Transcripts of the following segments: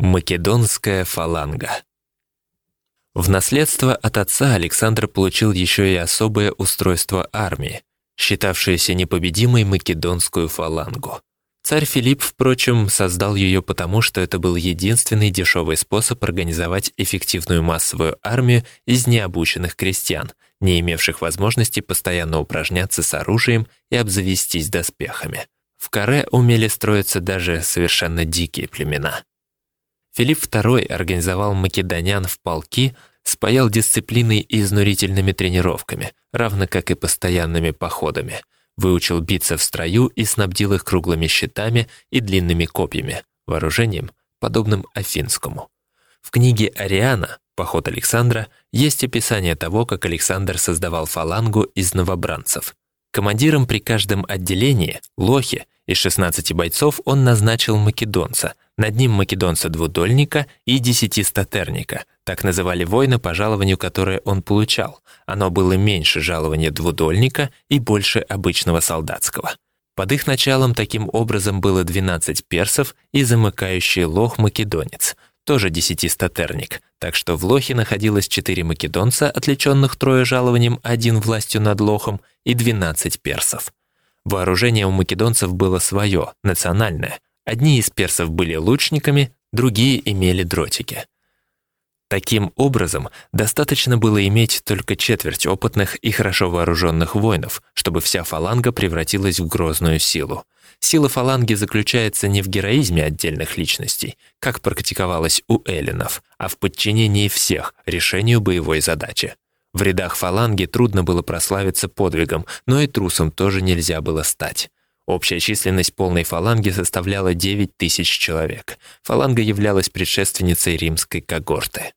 Македонская фаланга. В наследство от отца Александр получил еще и особое устройство армии, считавшееся непобедимой македонскую фалангу. Царь Филипп, впрочем, создал ее потому, что это был единственный дешевый способ организовать эффективную массовую армию из необученных крестьян, не имевших возможности постоянно упражняться с оружием и обзавестись доспехами. В Каре умели строиться даже совершенно дикие племена. Филипп II организовал македонян в полки, спаял дисциплиной и изнурительными тренировками, равно как и постоянными походами, выучил биться в строю и снабдил их круглыми щитами и длинными копьями, вооружением, подобным афинскому. В книге Ариана «Поход Александра» есть описание того, как Александр создавал фалангу из новобранцев. Командиром при каждом отделении, Лохе, из 16 бойцов он назначил македонца – над ним македонца-двудольника и десятистатерника, так называли воина по жалованию, которое он получал. Оно было меньше жалования двудольника и больше обычного солдатского. Под их началом таким образом было 12 персов и замыкающий лох македонец, тоже десятистатерник, так что в лохе находилось 4 македонца, отличенных трое жалованием, один властью над лохом, и 12 персов. Вооружение у македонцев было свое, национальное – Одни из персов были лучниками, другие имели дротики. Таким образом, достаточно было иметь только четверть опытных и хорошо вооруженных воинов, чтобы вся фаланга превратилась в грозную силу. Сила фаланги заключается не в героизме отдельных личностей, как практиковалось у эллинов, а в подчинении всех решению боевой задачи. В рядах фаланги трудно было прославиться подвигом, но и трусом тоже нельзя было стать. Общая численность полной фаланги составляла 9 тысяч человек. Фаланга являлась предшественницей римской когорты.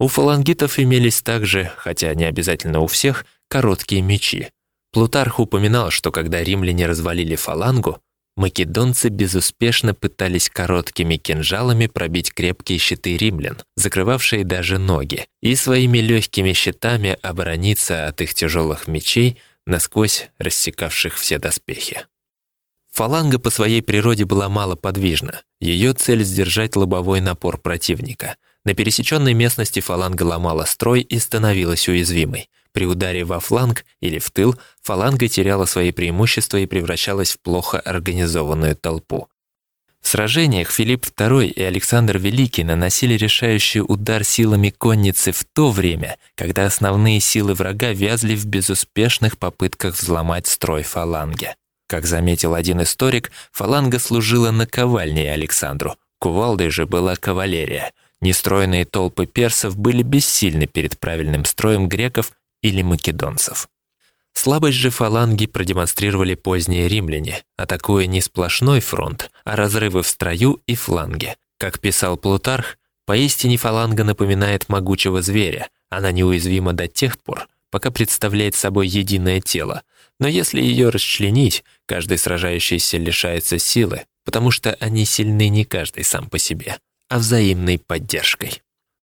У фалангитов имелись также, хотя не обязательно у всех, короткие мечи. Плутарх упоминал, что когда римляне развалили фалангу, македонцы безуспешно пытались короткими кинжалами пробить крепкие щиты римлян, закрывавшие даже ноги, и своими легкими щитами оборониться от их тяжелых мечей, насквозь рассекавших все доспехи. Фаланга по своей природе была малоподвижна. Ее цель — сдержать лобовой напор противника. На пересеченной местности фаланга ломала строй и становилась уязвимой. При ударе во фланг или в тыл фаланга теряла свои преимущества и превращалась в плохо организованную толпу. В сражениях Филипп II и Александр Великий наносили решающий удар силами конницы в то время, когда основные силы врага вязли в безуспешных попытках взломать строй фаланги. Как заметил один историк, фаланга служила наковальней Александру, кувалдой же была кавалерия. Нестроенные толпы персов были бессильны перед правильным строем греков или македонцев. Слабость же фаланги продемонстрировали поздние римляне, атакуя не сплошной фронт, а разрывы в строю и фланге. Как писал Плутарх, поистине фаланга напоминает могучего зверя, она неуязвима до тех пор, пока представляет собой единое тело, но если ее расчленить, каждый сражающийся лишается силы, потому что они сильны не каждый сам по себе, а взаимной поддержкой.